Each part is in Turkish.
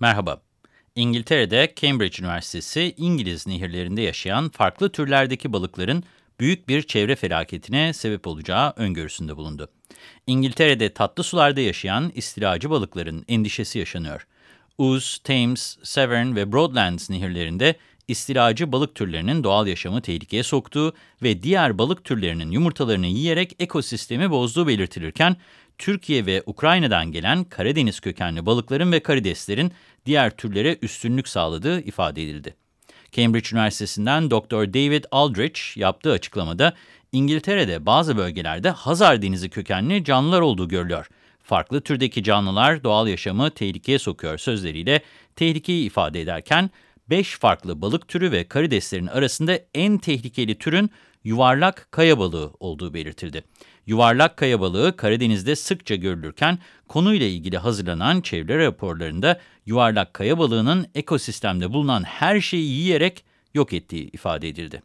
Merhaba. İngiltere'de Cambridge Üniversitesi İngiliz nehirlerinde yaşayan farklı türlerdeki balıkların büyük bir çevre felaketine sebep olacağı öngörüsünde bulundu. İngiltere'de tatlı sularda yaşayan istilacı balıkların endişesi yaşanıyor. Ouse, Thames, Severn ve Broadlands nehirlerinde istilacı balık türlerinin doğal yaşamı tehlikeye soktuğu ve diğer balık türlerinin yumurtalarını yiyerek ekosistemi bozduğu belirtilirken, Türkiye ve Ukrayna'dan gelen Karadeniz kökenli balıkların ve karideslerin diğer türlere üstünlük sağladığı ifade edildi. Cambridge Üniversitesi'nden Dr. David Aldrich yaptığı açıklamada, İngiltere'de bazı bölgelerde Hazar Denizi kökenli canlılar olduğu görülüyor. Farklı türdeki canlılar doğal yaşamı tehlikeye sokuyor sözleriyle tehlikeyi ifade ederken, 5 farklı balık türü ve karideslerin arasında en tehlikeli türün yuvarlak kaya balığı olduğu belirtildi. Yuvarlak kaya balığı Karadeniz'de sıkça görülürken konuyla ilgili hazırlanan çevre raporlarında yuvarlak kaya balığının ekosistemde bulunan her şeyi yiyerek yok ettiği ifade edildi.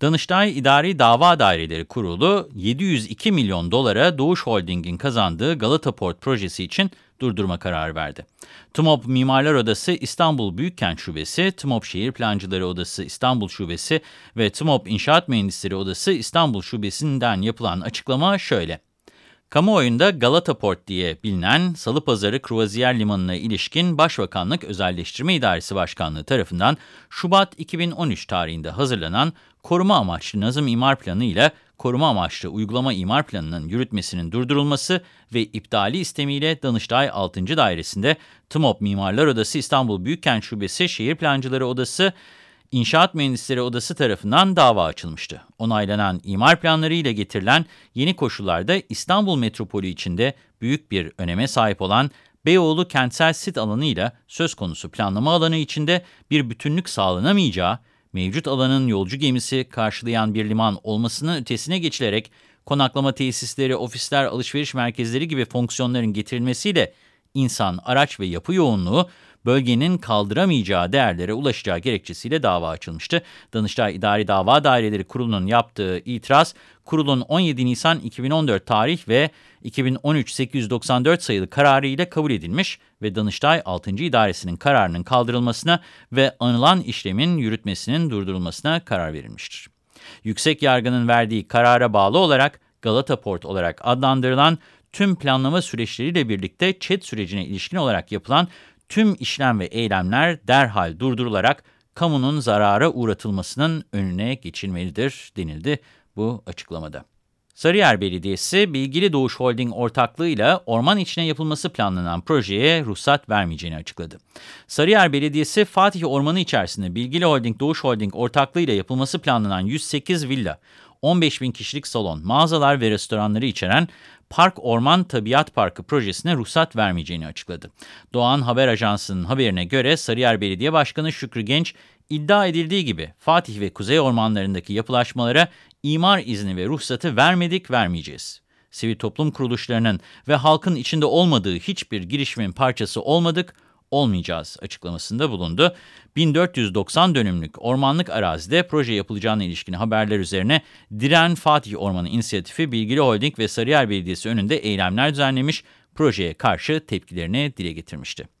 Danıştay İdari Dava Daireleri Kurulu 702 milyon dolara Doğuş Holding'in kazandığı Galata Port projesi için durdurma kararı verdi. TMOP Mimarlar Odası İstanbul Büyükkent Şubesi, TMOP Şehir Plancıları Odası İstanbul Şubesi ve TMOP İnşaat Mühendisleri Odası İstanbul Şubesi'nden yapılan açıklama şöyle. Kamuoyunda Galata Port diye bilinen Salıpazarı Kruvaziyer Limanı'na ilişkin Başbakanlık Özelleştirme İdaresi Başkanlığı tarafından Şubat 2013 tarihinde hazırlanan koruma amaçlı nazım imar planı ile koruma amaçlı uygulama imar planının yürütmesinin durdurulması ve iptali istemiyle Danıştay 6. Dairesi'nde TMOP Mimarlar Odası İstanbul Büyükkent Şubesi Şehir Plancıları Odası İnşaat Mühendisleri Odası tarafından dava açılmıştı. Onaylanan imar planları ile getirilen yeni koşullarda İstanbul metropolü içinde büyük bir öneme sahip olan Beyoğlu kentsel sit alanı ile söz konusu planlama alanı içinde bir bütünlük sağlanamayacağı, mevcut alanın yolcu gemisi karşılayan bir liman olmasının ötesine geçilerek konaklama tesisleri, ofisler, alışveriş merkezleri gibi fonksiyonların getirilmesiyle insan, araç ve yapı yoğunluğu bölgenin kaldıramayacağı değerlere ulaşacağı gerekçesiyle dava açılmıştı. Danıştay İdari Dava Daireleri Kurulu'nun yaptığı itiraz, kurulun 17 Nisan 2014 tarih ve 2013-894 sayılı kararı ile kabul edilmiş ve Danıştay 6. İdaresi'nin kararının kaldırılmasına ve anılan işlemin yürütmesinin durdurulmasına karar verilmiştir. Yüksek Yargı'nın verdiği karara bağlı olarak Galata Port olarak adlandırılan tüm planlama süreçleriyle birlikte ÇED sürecine ilişkin olarak yapılan tüm işlem ve eylemler derhal durdurularak kamunun zarara uğratılmasının önüne geçilmelidir denildi bu açıklamada. Sarıyer Belediyesi, Bilgili Doğuş Holding ortaklığıyla orman içine yapılması planlanan projeye ruhsat vermeyeceğini açıkladı. Sarıyer Belediyesi, Fatih Ormanı içerisinde Bilgili Holding Doğuş Holding ortaklığıyla yapılması planlanan 108 villa, 15 bin kişilik salon, mağazalar ve restoranları içeren Park Orman Tabiat Parkı projesine ruhsat vermeyeceğini açıkladı. Doğan Haber Ajansı'nın haberine göre Sarıyer Belediye Başkanı Şükrü Genç, iddia edildiği gibi Fatih ve Kuzey ormanlarındaki yapılaşmalara imar izni ve ruhsatı vermedik vermeyeceğiz. Sivil toplum kuruluşlarının ve halkın içinde olmadığı hiçbir girişimin parçası olmadık, olmayacağız açıklamasında bulundu. 1490 dönümlük ormanlık arazide proje yapılacağına ilişkin haberler üzerine Diren Fatih Ormanı İnisiyatifi Bilgili Holding ve Sarıyer Belediyesi önünde eylemler düzenlemiş, projeye karşı tepkilerini dile getirmişti.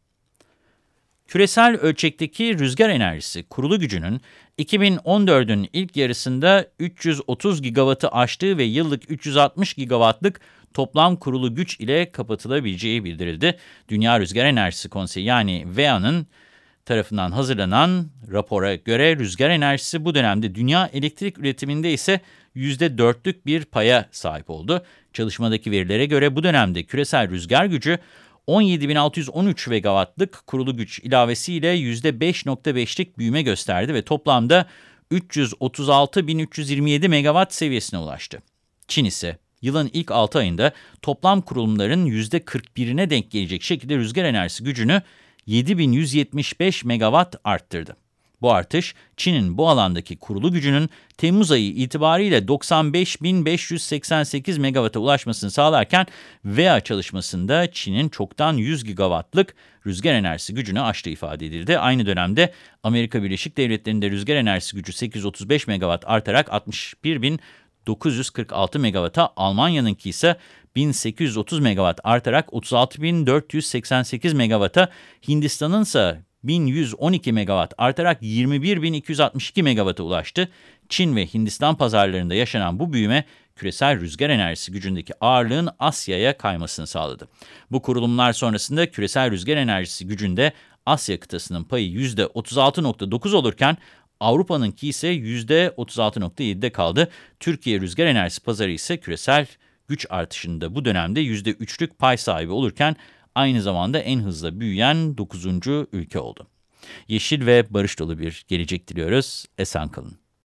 Küresel ölçekteki rüzgar enerjisi kurulu gücünün 2014'ün ilk yarısında 330 gigawattı aştığı ve yıllık 360 gigawattlık toplam kurulu güç ile kapatılabileceği bildirildi. Dünya Rüzgar Enerjisi Konseyi yani VEA'nın tarafından hazırlanan rapora göre rüzgar enerjisi bu dönemde dünya elektrik üretiminde ise %4'lük bir paya sahip oldu. Çalışmadaki verilere göre bu dönemde küresel rüzgar gücü 17.613 megawattlık kurulu güç ilavesiyle %5.5'lik büyüme gösterdi ve toplamda 336.327 megawatt seviyesine ulaştı. Çin ise yılın ilk 6 ayında toplam kurulumların %41'ine denk gelecek şekilde rüzgar enerjisi gücünü 7175 megawatt arttırdı. Bu artış, Çin'in bu alandaki kurulu gücünün Temmuz ayı itibariyle 95.588 megawatt'a ulaşmasını sağlarken, VEA çalışmasında Çin'in çoktan 100 gigawattlık rüzgar enerjisi gücünü aştığı ifade edildi. Aynı dönemde Amerika Birleşik Devletleri'nde rüzgar enerjisi gücü 835 megawatt artarak 61.000 946 megawata, Almanya'nınki ise 1830 megawatt artarak 36.488 megawata, Hindistan'ın ise 1112 megawatt artarak 21.262 megawata ulaştı. Çin ve Hindistan pazarlarında yaşanan bu büyüme küresel rüzgar enerjisi gücündeki ağırlığın Asya'ya kaymasını sağladı. Bu kurulumlar sonrasında küresel rüzgar enerjisi gücünde Asya kıtasının payı %36.9 olurken Avrupa'nınki ise %36.7'de kaldı. Türkiye rüzgar enerjisi pazarı ise küresel güç artışında bu dönemde %3'lük pay sahibi olurken aynı zamanda en hızlı büyüyen 9. ülke oldu. Yeşil ve barış dolu bir gelecek diliyoruz. Esen kalın.